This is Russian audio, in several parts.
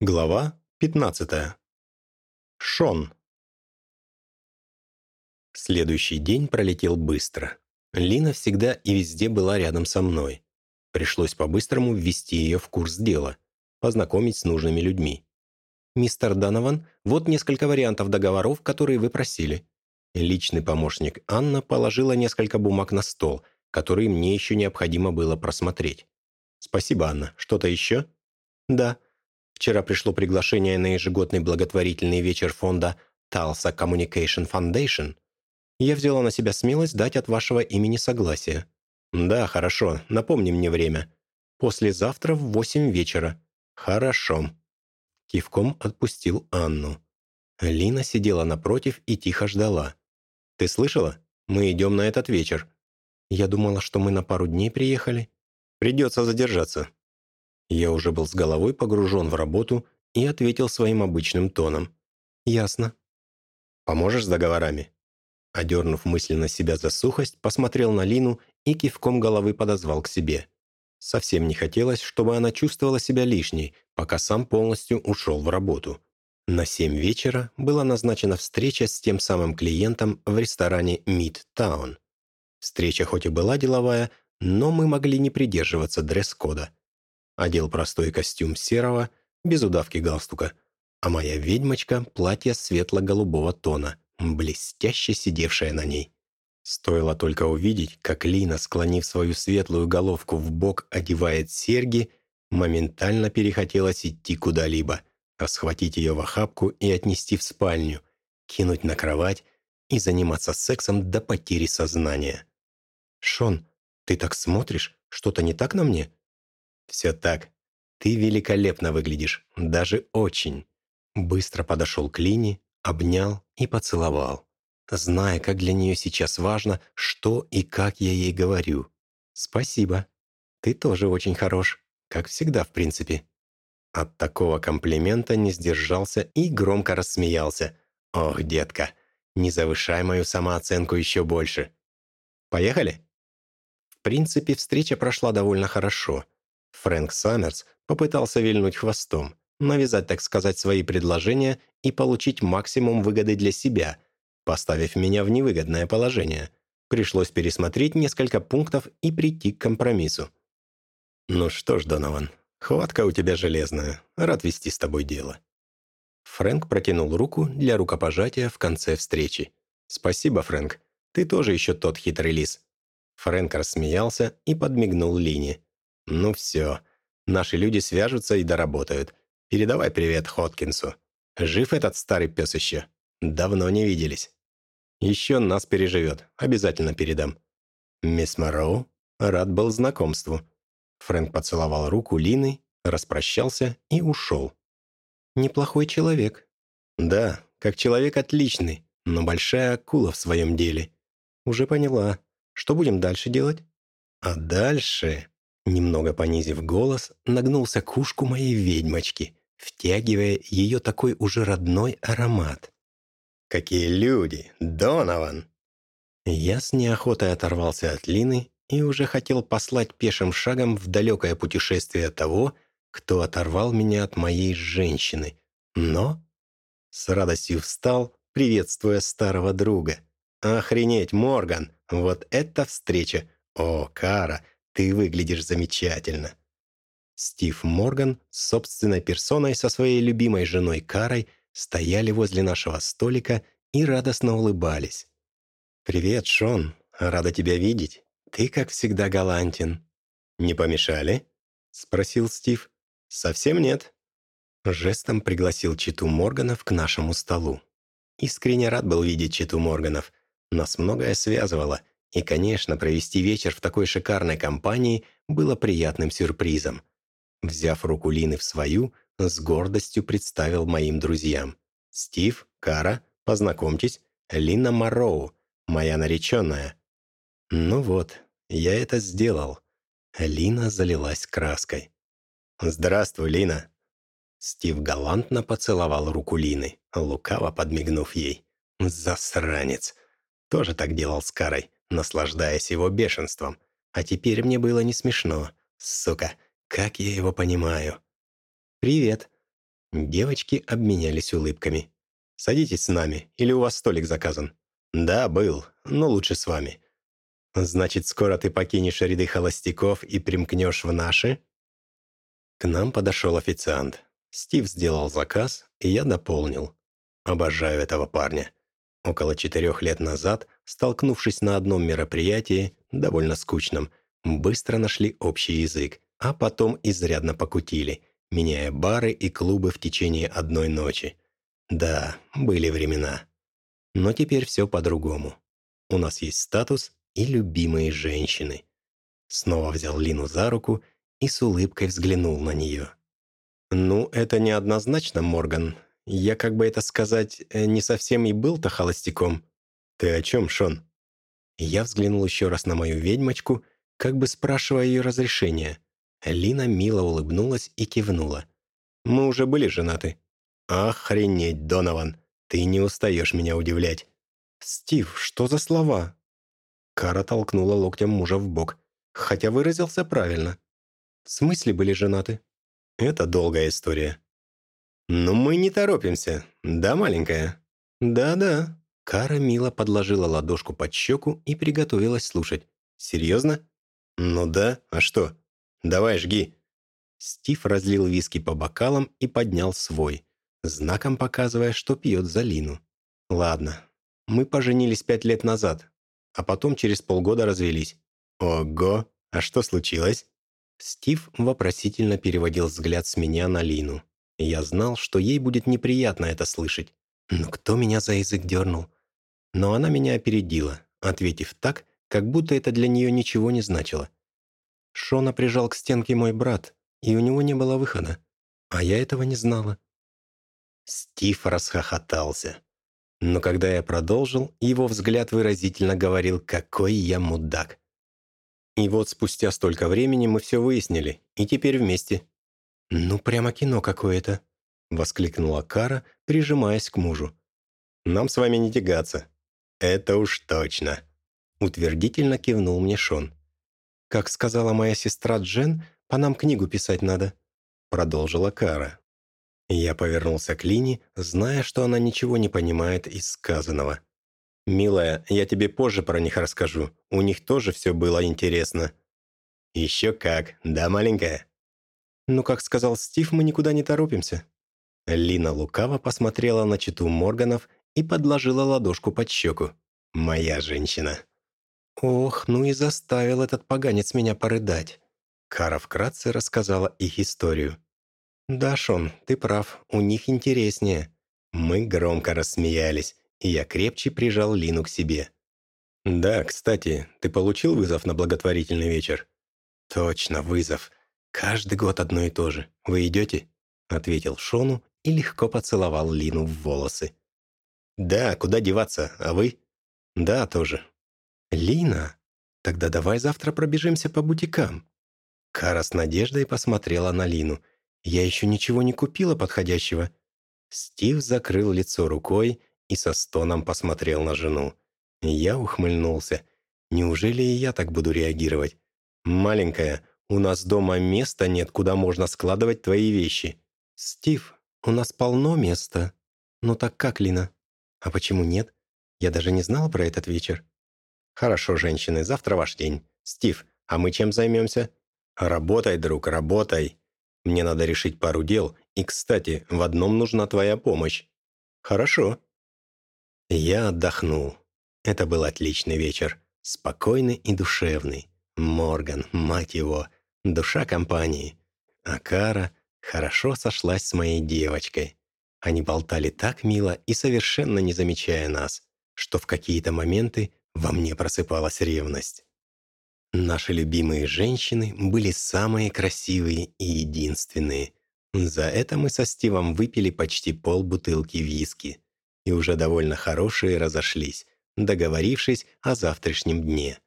Глава 15. Шон. Следующий день пролетел быстро. Лина всегда и везде была рядом со мной. Пришлось по-быстрому ввести ее в курс дела, познакомить с нужными людьми. «Мистер Донован, вот несколько вариантов договоров, которые вы просили». Личный помощник Анна положила несколько бумаг на стол, которые мне еще необходимо было просмотреть. «Спасибо, Анна. Что-то еще?» «Да», Вчера пришло приглашение на ежегодный благотворительный вечер фонда Tulsa Communication Foundation. Я взяла на себя смелость дать от вашего имени согласие. Да, хорошо, напомни мне время. Послезавтра в восемь вечера. Хорошо. Кивком отпустил Анну. Лина сидела напротив и тихо ждала. «Ты слышала? Мы идем на этот вечер». «Я думала, что мы на пару дней приехали». «Придется задержаться. Я уже был с головой погружен в работу и ответил своим обычным тоном. «Ясно». «Поможешь с договорами?» Одернув мысленно себя за сухость, посмотрел на Лину и кивком головы подозвал к себе. Совсем не хотелось, чтобы она чувствовала себя лишней, пока сам полностью ушел в работу. На семь вечера была назначена встреча с тем самым клиентом в ресторане Midtown. Встреча хоть и была деловая, но мы могли не придерживаться дресс-кода. Одел простой костюм серого, без удавки галстука, а моя ведьмочка – платье светло-голубого тона, блестяще сидевшее на ней. Стоило только увидеть, как Лина, склонив свою светлую головку в бок, одевает серьги, моментально перехотелось идти куда-либо, а схватить ее в охапку и отнести в спальню, кинуть на кровать и заниматься сексом до потери сознания. «Шон, ты так смотришь? Что-то не так на мне?» «Все так. Ты великолепно выглядишь, даже очень». Быстро подошел к Лине, обнял и поцеловал, зная, как для нее сейчас важно, что и как я ей говорю. «Спасибо. Ты тоже очень хорош, как всегда, в принципе». От такого комплимента не сдержался и громко рассмеялся. «Ох, детка, не завышай мою самооценку еще больше». «Поехали?» В принципе, встреча прошла довольно хорошо. Фрэнк Саммерс попытался вильнуть хвостом, навязать, так сказать, свои предложения и получить максимум выгоды для себя, поставив меня в невыгодное положение. Пришлось пересмотреть несколько пунктов и прийти к компромиссу. «Ну что ж, Донован, хватка у тебя железная. Рад вести с тобой дело». Фрэнк протянул руку для рукопожатия в конце встречи. «Спасибо, Фрэнк. Ты тоже еще тот хитрый лис». Фрэнк рассмеялся и подмигнул Лине. «Ну все. Наши люди свяжутся и доработают. Передавай привет Хоткинсу. Жив этот старый пес еще? Давно не виделись. Еще нас переживет. Обязательно передам». «Мисс Морроу, рад был знакомству». Фрэнк поцеловал руку Лины, распрощался и ушел. «Неплохой человек». «Да, как человек отличный, но большая акула в своем деле». «Уже поняла. Что будем дальше делать?» «А дальше...» Немного понизив голос, нагнулся к ушку моей ведьмочки, втягивая ее такой уже родной аромат. «Какие люди! Донован!» Я с неохотой оторвался от Лины и уже хотел послать пешим шагом в далекое путешествие того, кто оторвал меня от моей женщины. Но с радостью встал, приветствуя старого друга. «Охренеть, Морган! Вот это встреча! О, Кара!» Ты выглядишь замечательно». Стив Морган с собственной персоной со своей любимой женой Карой стояли возле нашего столика и радостно улыбались. «Привет, Шон. Рада тебя видеть. Ты, как всегда, галантен». «Не помешали?» — спросил Стив. «Совсем нет». Жестом пригласил Читу Морганов к нашему столу. Искренне рад был видеть Читу Морганов. Нас многое связывало — и, конечно, провести вечер в такой шикарной компании было приятным сюрпризом. Взяв руку Лины в свою, с гордостью представил моим друзьям. «Стив, Кара, познакомьтесь, Лина Мароу, моя нареченная». Ну вот, я это сделал. Лина залилась краской. «Здравствуй, Лина!» Стив галантно поцеловал руку Лины, лукаво подмигнув ей. «Засранец!» Тоже так делал с Карой наслаждаясь его бешенством. А теперь мне было не смешно. Сука, как я его понимаю. «Привет». Девочки обменялись улыбками. «Садитесь с нами, или у вас столик заказан?» «Да, был, но лучше с вами». «Значит, скоро ты покинешь ряды холостяков и примкнешь в наши?» К нам подошел официант. Стив сделал заказ, и я дополнил. Обожаю этого парня. Около четырех лет назад, столкнувшись на одном мероприятии, довольно скучном, быстро нашли общий язык, а потом изрядно покутили, меняя бары и клубы в течение одной ночи. Да, были времена. Но теперь все по-другому. У нас есть статус и любимые женщины. Снова взял Лину за руку и с улыбкой взглянул на нее. «Ну, это неоднозначно, Морган. Я, как бы это сказать, э, не совсем и был-то холостяком. Ты о чем, Шон?» Я взглянул еще раз на мою ведьмочку, как бы спрашивая ее разрешения. Лина мило улыбнулась и кивнула. «Мы уже были женаты». «Охренеть, Донован! Ты не устаешь меня удивлять!» «Стив, что за слова?» Кара толкнула локтем мужа в бок, хотя выразился правильно. «В смысле были женаты?» «Это долгая история». «Но мы не торопимся, да, маленькая?» «Да-да». Кара мило подложила ладошку под щеку и приготовилась слушать. «Серьезно?» «Ну да, а что? Давай, жги». Стив разлил виски по бокалам и поднял свой, знаком показывая, что пьет за Лину. «Ладно, мы поженились пять лет назад, а потом через полгода развелись». «Ого! А что случилось?» Стив вопросительно переводил взгляд с меня на Лину. Я знал, что ей будет неприятно это слышать. Но кто меня за язык дернул? Но она меня опередила, ответив так, как будто это для нее ничего не значило. Шона прижал к стенке мой брат, и у него не было выхода. А я этого не знала. Стив расхохотался. Но когда я продолжил, его взгляд выразительно говорил, какой я мудак. И вот спустя столько времени мы все выяснили, и теперь вместе. «Ну, прямо кино какое-то», — воскликнула Кара, прижимаясь к мужу. «Нам с вами не тягаться». «Это уж точно», — утвердительно кивнул мне Шон. «Как сказала моя сестра Джен, по нам книгу писать надо», — продолжила Кара. Я повернулся к Лине, зная, что она ничего не понимает из сказанного. «Милая, я тебе позже про них расскажу. У них тоже все было интересно». «Еще как, да, маленькая?» «Ну, как сказал Стив, мы никуда не торопимся». Лина лукаво посмотрела на читу Морганов и подложила ладошку под щеку. «Моя женщина». «Ох, ну и заставил этот поганец меня порыдать». Кара вкратце рассказала их историю. «Да, Шон, ты прав, у них интереснее». Мы громко рассмеялись, и я крепче прижал Лину к себе. «Да, кстати, ты получил вызов на благотворительный вечер?» «Точно, вызов. Каждый год одно и то же. Вы идете?» Ответил Шону и легко поцеловал Лину в волосы. «Да, куда деваться, а вы?» «Да, тоже». «Лина, тогда давай завтра пробежимся по бутикам». Кара с надеждой посмотрела на Лину. «Я еще ничего не купила подходящего». Стив закрыл лицо рукой и со стоном посмотрел на жену. Я ухмыльнулся. «Неужели и я так буду реагировать? Маленькая, у нас дома места нет, куда можно складывать твои вещи». «Стив, у нас полно места». «Ну так как, Лина?» «А почему нет? Я даже не знала про этот вечер». «Хорошо, женщины, завтра ваш день. Стив, а мы чем займемся?» «Работай, друг, работай. Мне надо решить пару дел, и, кстати, в одном нужна твоя помощь». «Хорошо». Я отдохнул. Это был отличный вечер. Спокойный и душевный. Морган, мать его, душа компании. А Кара хорошо сошлась с моей девочкой. Они болтали так мило и совершенно не замечая нас, что в какие-то моменты во мне просыпалась ревность. Наши любимые женщины были самые красивые и единственные. За это мы со Стивом выпили почти полбутылки виски и уже довольно хорошие разошлись, договорившись о завтрашнем дне.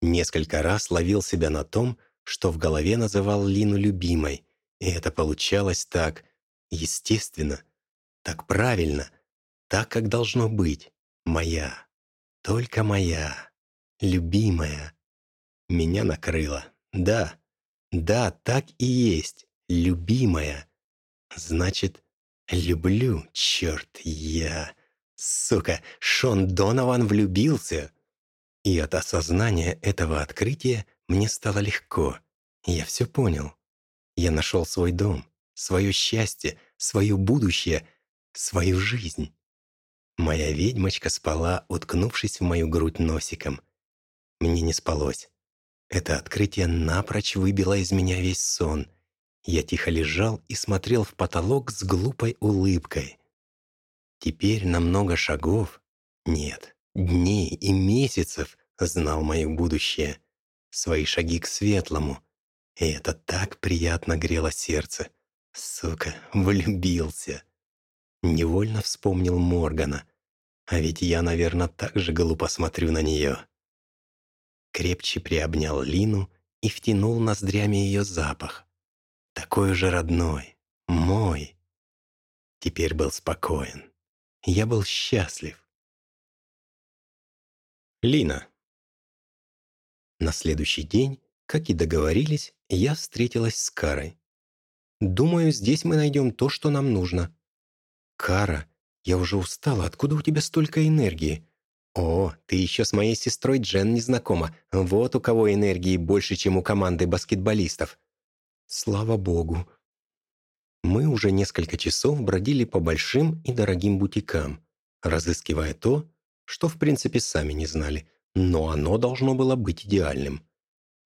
Несколько раз ловил себя на том, что в голове называл Лину любимой, и это получалось так, естественно, так правильно, так, как должно быть. Моя, только моя, любимая. Меня накрыло. Да, да, так и есть, любимая. Значит, люблю, черт, я... Сука, Шон Донован влюбился. И от осознания этого открытия мне стало легко. Я все понял. Я нашел свой дом, свое счастье, свое будущее, свою жизнь. Моя ведьмочка спала, уткнувшись в мою грудь носиком. Мне не спалось. Это открытие напрочь выбило из меня весь сон. Я тихо лежал и смотрел в потолок с глупой улыбкой. Теперь на много шагов, нет, дней и месяцев знал мое будущее, свои шаги к светлому. И это так приятно грело сердце. Сука, влюбился. Невольно вспомнил Моргана. А ведь я, наверное, так же глупо смотрю на нее. Крепче приобнял Лину и втянул ноздрями ее запах. Такой же родной, мой. Теперь был спокоен. Я был счастлив. Лина. На следующий день, как и договорились, я встретилась с Карой. «Думаю, здесь мы найдем то, что нам нужно». «Кара, я уже устала. Откуда у тебя столько энергии?» «О, ты еще с моей сестрой Джен не знакома. Вот у кого энергии больше, чем у команды баскетболистов». «Слава богу», мы уже несколько часов бродили по большим и дорогим бутикам, разыскивая то, что в принципе сами не знали, но оно должно было быть идеальным.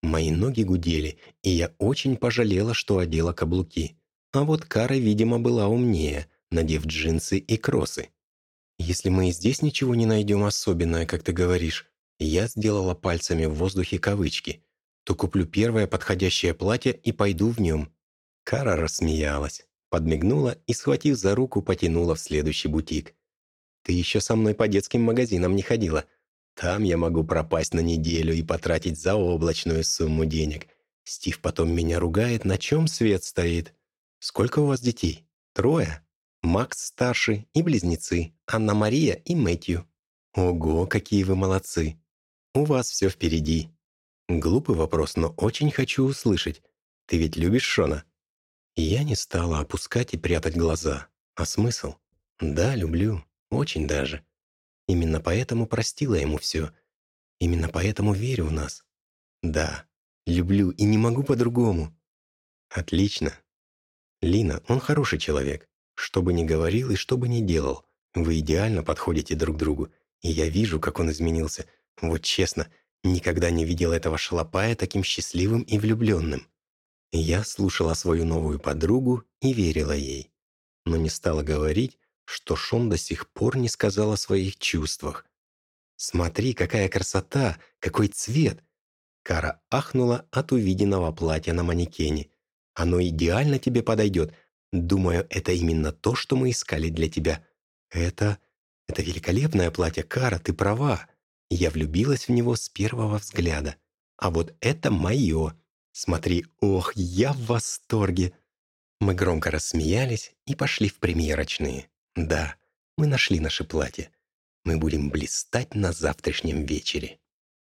Мои ноги гудели, и я очень пожалела, что одела каблуки. А вот Кара, видимо, была умнее, надев джинсы и кроссы. «Если мы и здесь ничего не найдем особенное, как ты говоришь», я сделала пальцами в воздухе кавычки, то куплю первое подходящее платье и пойду в нем. Кара рассмеялась подмигнула и, схватив за руку, потянула в следующий бутик. «Ты еще со мной по детским магазинам не ходила. Там я могу пропасть на неделю и потратить заоблачную сумму денег. Стив потом меня ругает, на чем свет стоит. Сколько у вас детей? Трое? Макс старший и близнецы, Анна-Мария и Мэтью. Ого, какие вы молодцы! У вас все впереди. Глупый вопрос, но очень хочу услышать. Ты ведь любишь Шона?» я не стала опускать и прятать глаза. А смысл? Да, люблю. Очень даже. Именно поэтому простила ему все. Именно поэтому верю в нас. Да, люблю и не могу по-другому. Отлично. Лина, он хороший человек. Что бы ни говорил и что бы ни делал, вы идеально подходите друг другу. И я вижу, как он изменился. Вот честно, никогда не видел этого шалопая таким счастливым и влюбленным. Я слушала свою новую подругу и верила ей, но не стала говорить, что Шон до сих пор не сказал о своих чувствах. «Смотри, какая красота! Какой цвет!» Кара ахнула от увиденного платья на манекене. «Оно идеально тебе подойдет. Думаю, это именно то, что мы искали для тебя. Это... это великолепное платье, Кара, ты права. Я влюбилась в него с первого взгляда. А вот это мое. Смотри, ох, я в восторге!» Мы громко рассмеялись и пошли в премьерочные. Да, мы нашли наше платье. Мы будем блистать на завтрашнем вечере.